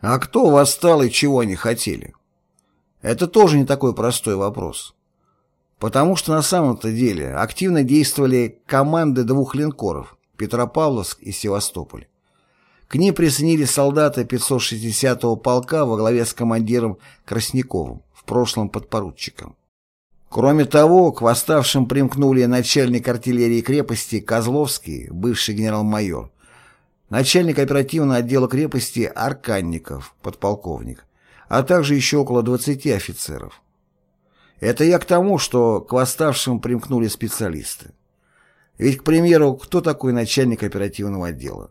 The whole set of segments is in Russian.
А кто восстал и чего они хотели? Это тоже не такой простой вопрос. Потому что на самом-то деле активно действовали команды двух линкоров Петропавловск и Севастополь. К ним присоединились солдаты 560-го полка во главе с командиром Красниковым, в прошлом подпоручиком. Кроме того, к восставшим примкнули начальник артиллерии крепости Козловский, бывший генерал-майор, начальник оперативного отдела крепости Арканников, подполковник, а также еще около 20 офицеров. Это я к тому, что к восставшим примкнули специалисты. Ведь, к примеру, кто такой начальник оперативного отдела?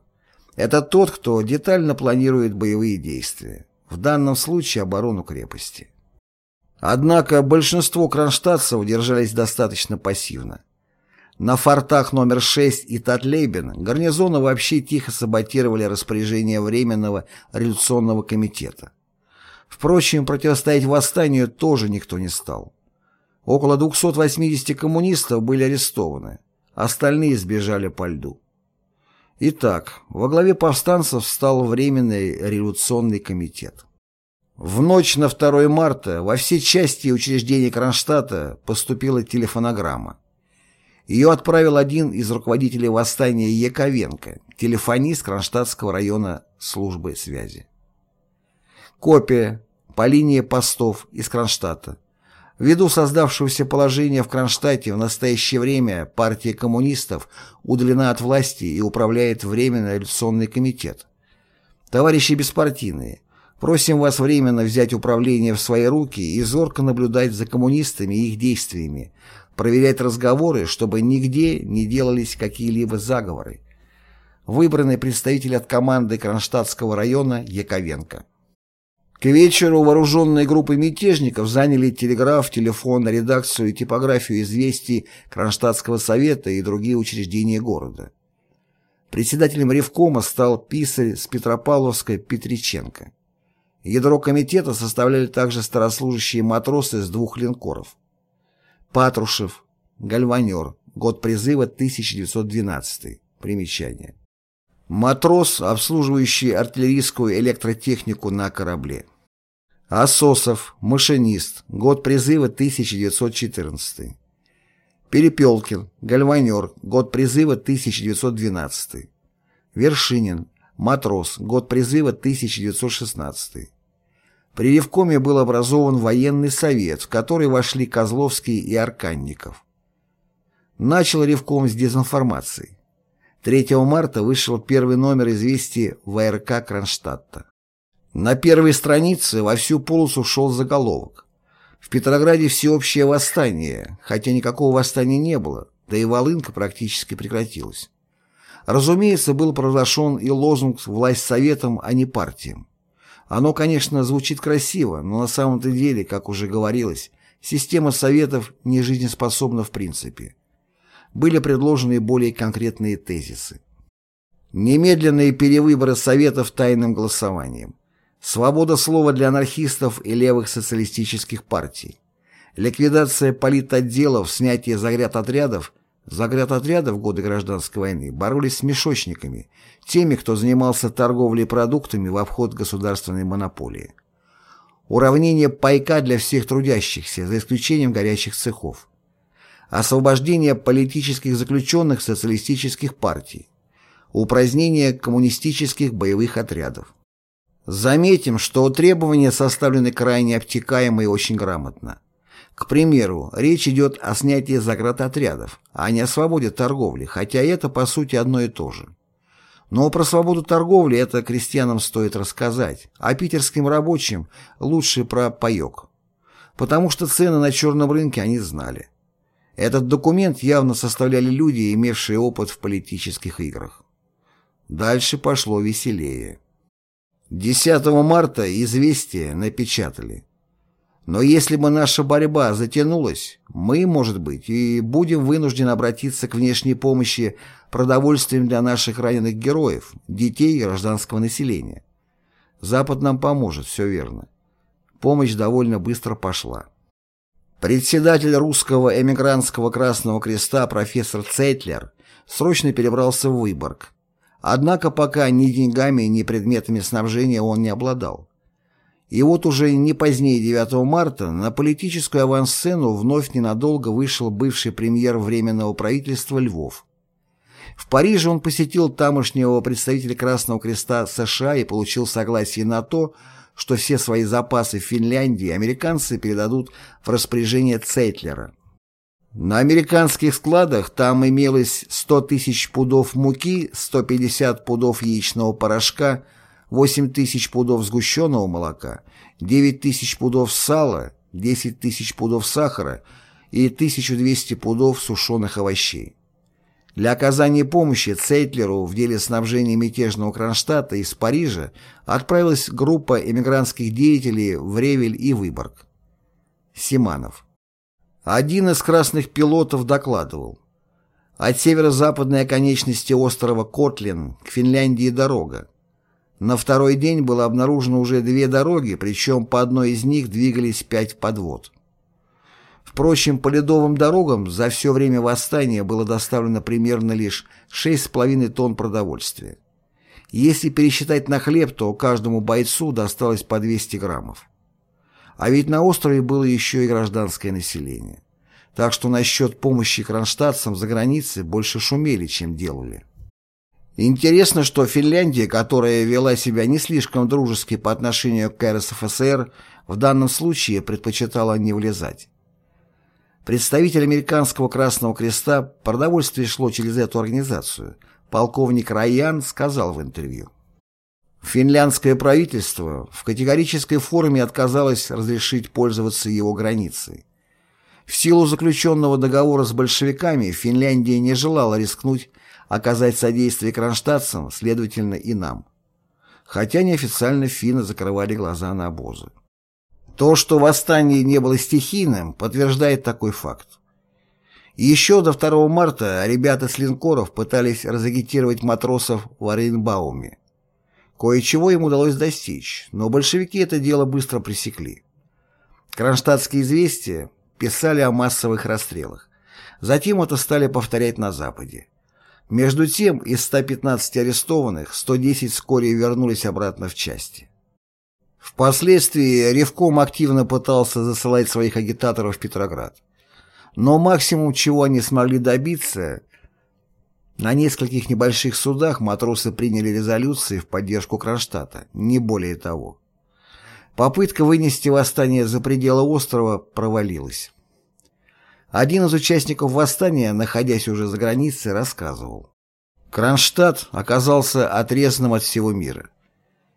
Это тот, кто детально планирует боевые действия, в данном случае оборону крепости. Однако большинство кронштадтцев держались достаточно пассивно. На фортах номер 6 и Татлейбен гарнизоны вообще тихо саботировали распоряжение Временного революционного комитета. Впрочем, противостоять восстанию тоже никто не стал. Около 280 коммунистов были арестованы, остальные сбежали по льду. Итак, во главе повстанцев встал Временный революционный комитет. В ночь на 2 марта во все части учреждений Кронштадта поступила телефонограмма. Ее отправил один из руководителей восстания Яковенко, телефонист Кронштадтского района службы связи. Копия по линии постов из Кронштадта. Ввиду создавшегося положения в Кронштадте в настоящее время партия коммунистов удалена от власти и управляет Временный революционный комитет. Товарищи беспартийные, просим вас временно взять управление в свои руки и зорко наблюдать за коммунистами и их действиями, проверять разговоры, чтобы нигде не делались какие-либо заговоры. Выбранный представитель от команды Кронштадтского района Яковенко. К вечеру вооруженные группы мятежников заняли телеграф, телефон, редакцию и типографию известий Кронштадтского совета и другие учреждения города. Председателем Ревкома стал писарь с Петропавловска Петриченко. Ядро комитета составляли также старослужащие матросы с двух линкоров. Патрушев, гальванер, год призыва 1912. Примечание. Матрос, обслуживающий артиллерийскую электротехнику на корабле. Асосов, машинист, год призыва 1914. Перепелкин, гальванер, год призыва 1912. Вершинин, матрос, год призыва 1916. При Ревкоме был образован военный совет, в который вошли Козловский и Арканников. Начал Ревком с дезинформации. 3 марта вышел первый номер известий ВРК Кронштадта. На первой странице во всю полосу шел заголовок. В Петрограде всеобщее восстание, хотя никакого восстания не было, да и Волынка практически прекратилась. Разумеется, был провозглашен и лозунг «Власть советам, а не партиям». Оно, конечно, звучит красиво, но на самом-то деле, как уже говорилось, система советов не жизнеспособна в принципе были предложены более конкретные тезисы. Немедленные перевыборы Советов тайным голосованием. Свобода слова для анархистов и левых социалистических партий. Ликвидация политотделов, снятие загряд-отрядов. Загряд-отряды в годы гражданской войны боролись с мешочниками, теми, кто занимался торговлей продуктами в обход государственной монополии. Уравнение пайка для всех трудящихся, за исключением горячих цехов освобождение политических заключенных социалистических партий, упразднение коммунистических боевых отрядов. Заметим, что требования составлены крайне обтекаемо и очень грамотно. К примеру, речь идет о снятии заградотрядов, а не о свободе торговли, хотя это по сути одно и то же. Но про свободу торговли это крестьянам стоит рассказать, а питерским рабочим лучше про паек. Потому что цены на черном рынке они знали. Этот документ явно составляли люди, имевшие опыт в политических играх. Дальше пошло веселее. 10 марта известие напечатали. Но если бы наша борьба затянулась, мы, может быть, и будем вынуждены обратиться к внешней помощи продовольствием для наших раненых героев, детей и гражданского населения. Запад нам поможет, все верно. Помощь довольно быстро пошла. Председатель русского эмигрантского Красного Креста профессор Цейтлер срочно перебрался в Выборг, Однако пока ни деньгами, ни предметами снабжения он не обладал. И вот уже не позднее 9 марта на политическую авансцену вновь ненадолго вышел бывший премьер Временного правительства Львов. В Париже он посетил тамошнего представителя Красного Креста США и получил согласие на то, что все свои запасы в Финляндии американцы передадут в распоряжение Цейтлера. На американских складах там имелось 100 тысяч пудов муки, 150 пудов яичного порошка, 8 тысяч пудов сгущенного молока, 9 тысяч пудов сала, 10 тысяч пудов сахара и 1200 пудов сушеных овощей. Для оказания помощи Цейтлеру в деле снабжения мятежного Кронштадта из Парижа отправилась группа эмигрантских деятелей в Ревель и Выборг. Симанов. Один из красных пилотов докладывал. От северо-западной оконечности острова Котлин к Финляндии дорога. На второй день было обнаружено уже две дороги, причем по одной из них двигались пять подвод. Впрочем, по ледовым дорогам за все время восстания было доставлено примерно лишь 6,5 тонн продовольствия. Если пересчитать на хлеб, то каждому бойцу досталось по 200 граммов. А ведь на острове было еще и гражданское население. Так что насчет помощи кронштадтцам за границей больше шумели, чем делали. Интересно, что Финляндия, которая вела себя не слишком дружески по отношению к РСФСР, в данном случае предпочитала не влезать. Представитель американского Красного Креста продовольствие шло через эту организацию. Полковник Райан сказал в интервью. Финляндское правительство в категорической форме отказалось разрешить пользоваться его границей. В силу заключенного договора с большевиками Финляндия не желала рискнуть оказать содействие кронштадтцам, следовательно, и нам. Хотя неофициально финны закрывали глаза на обозы. То, что восстание не было стихийным, подтверждает такой факт. Еще до 2 марта ребята с линкоров пытались разагитировать матросов в Оренбауме. Кое-чего им удалось достичь, но большевики это дело быстро пресекли. Кронштадтские известия писали о массовых расстрелах. Затем это стали повторять на Западе. Между тем, из 115 арестованных 110 вскоре вернулись обратно в части. Впоследствии Ревком активно пытался засылать своих агитаторов в Петроград. Но максимум, чего они смогли добиться, на нескольких небольших судах матросы приняли резолюции в поддержку Кронштадта, не более того. Попытка вынести восстание за пределы острова провалилась. Один из участников восстания, находясь уже за границей, рассказывал. Кронштадт оказался отрезанным от всего мира.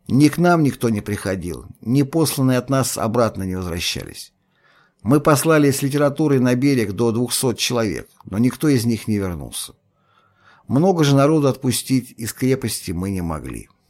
Ни к нам никто не приходил, ни посланные от нас обратно не возвращались. Мы послали с литературой на берег до 200 человек, но никто из них не вернулся. Много же народу отпустить из крепости мы не могли.